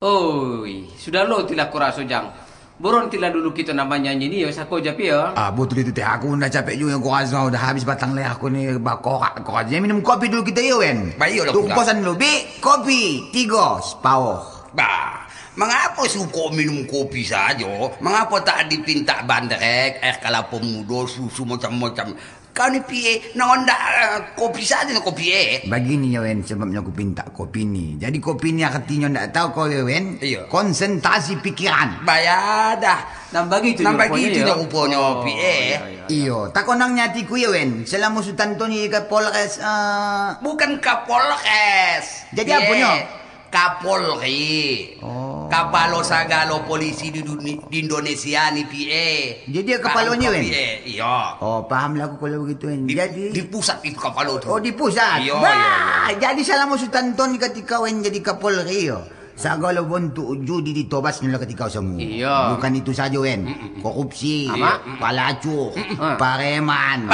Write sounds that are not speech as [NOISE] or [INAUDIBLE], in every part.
Oi, sudah lo tila kuraso jang. Boron tila dulu kita namanya nyanyi ya sako japi ya. Ah, betul itu teh. Aku udah capek juga kau rasa udah habis batang leh aku nih bakorak kau aja minum kopi dulu kita ya wen. Baik, lah, Tuh pula. kosan dulu. Bi, kopi tiga separuh. Bah, mengapa suka minum kopi saja? Mengapa tak dipinta bandrek, air kelapa muda, susu macam-macam? Kau ni pie, nonda kopi saja kopi eh. Begini ya wen sebabnya aku pinta kopi ni. Jadi kopi ni artinya ndak tahu kau ya wen. Iya. Konsentrasi pikiran. Bayar dah. Dan bagi itu Nambah gitu ya. dah rupanya Oh, pie. iya, iya. Iyo, tak konang nyatiku ya wen. Selama Sultan Tony ke Polres ah, Bukan Kapolres. Jadi Pie. apanya? Kapolri. Oh. Kapalo sagalo polisi di, duni- di Indonesia ni PA. Jadi dia kepalanya, Wen? Iya. Oh, paham lah aku kalau begitu wen. Di, Jadi di pusat itu kapalo tu. Oh di pusat. Iya, Wah, iya, Jadi salah Sultan Tony ketika wen jadi Kapolri yo. Sagala bentuk judi ditobas nila ketika semua. Iya. Bukan itu saja wen. Korupsi, Ama? palacu, pareman.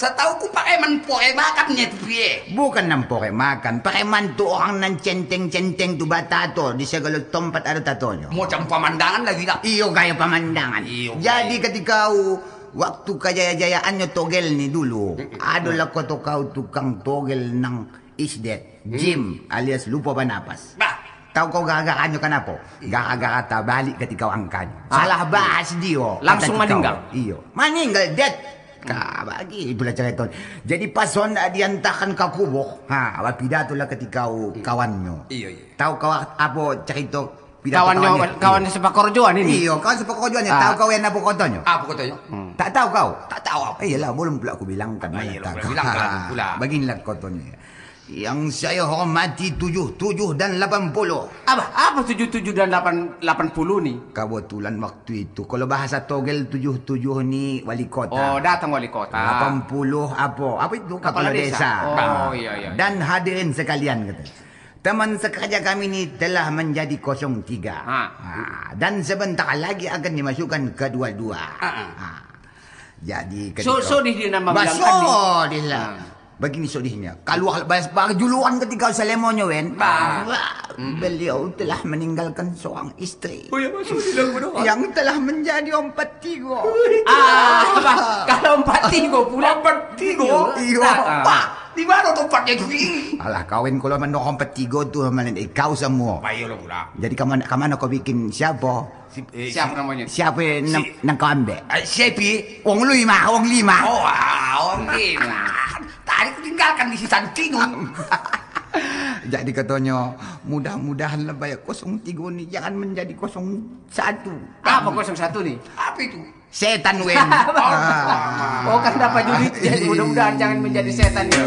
Bah, setahu ku pakai man pore makannya tu PA. Bukan makan. Pareman tu orang nan centeng-centeng tu batato. Di segala tempat ada tatonya. Macam pemandangan lagi lah. Iyo gaya pemandangan. Iyo Jadi ketika waktu kejaya-jayaannya togel ni dulu, adalah kau tu kau tukang togel nang isdet, Jim alias lupa bernapas. Bah, Tahu kau gara-garanya kenapa? Gara-gara tak balik ketika angkanya. Ah. Salah bahas dia. Langsung meninggal? Iyo. Meninggal, dead. Kah, bagi itulah cerita. Jadi pas Honda diantarkan ke kubur, ha, apa pidato lah ketika kau kawannya. Iya, iya. Tahu kau apa cerita pidato Kawannya kawan sepak korjoan ini. Iya, kau sepak kerjanya. Ah. Tahu kau yang apa katanya? apa katanya? Tak tahu kau? Tak tahu apa. Eh, iyalah, belum pula aku bilangkan. Ah, Mana iyalah, tak boleh kau. bilangkan pula. Beginilah katanya. Yang saya hormati tujuh, tujuh dan lapan puluh. Apa? Apa tujuh tujuh dan delapan delapan puluh nih? Kebetulan waktu itu. Kalau bahasa togel tujuh tujuh ni wali kota. Oh, datang wali kota. Lapan puluh apa? Apa itu? Kepala Kepala, desa. desa. Oh, Ah. iya, iya. Dan hadirin sekalian kata. Teman sekerja kami ni telah menjadi 03. Ha. Ah, dan sebentar lagi akan dimasukkan ke dua-dua. Ah. Jadi So, so di nama bilang tadi. dia lah. Ah. Begini sodihnya. Kalau juluan ketika Salemonyo wen. Beliau telah meninggalkan seorang istri. Oh ya. Yang telah menjadi empat tiga. Ah, apa? Kalau empat tiga pula. Empat tiga? Iya. Ah. Pak, di mana tempatnya tu? Alah kawin kalau mendorong empat tiga tu mana eh, kau semua. Baiklah pula. Jadi kamu kamu kau bikin siapa? Si, eh, Siapa namanya? Siapa yang nang, Si- nang kau ambil? Si, eh, siapa? Wong lima, wong lima. Oh, ah, okay. Ku tinggalkan di si Santino. [LAUGHS] Jadi katanya mudah-mudahan lah bayar kosong tiga ni jangan menjadi kosong satu. Apa kosong satu nih? Apa itu? Setan wen. [LAUGHS] Ah. Oh kan dapat judi jadi mudah-mudahan jangan menjadi setan ya.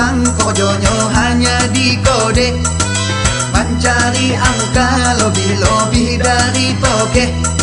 Potang kodonya hanya di kode Mencari angka lebih-lebih dari poke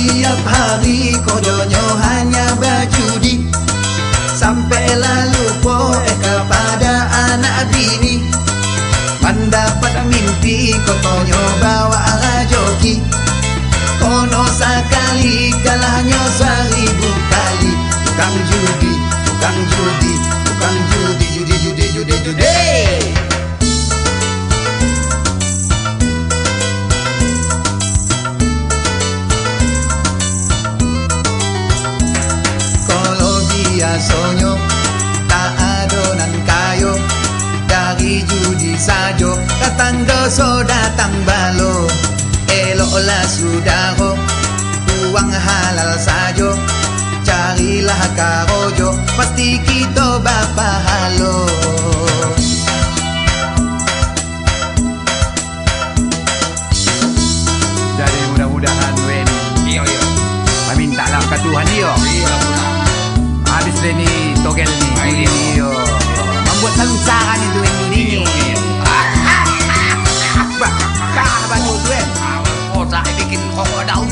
Setiap hari kodonyo hanya biasanya tak adonan kayo. Dari judi sajo datang doso datang balo. Eloklah sudaro Uang halal sajo. Carilah karojo Pasti kita bapa halo Membuat kelusaran itu Wen judi ni Bah, Kah bantu tu Wen Awal kota bikin kok daun.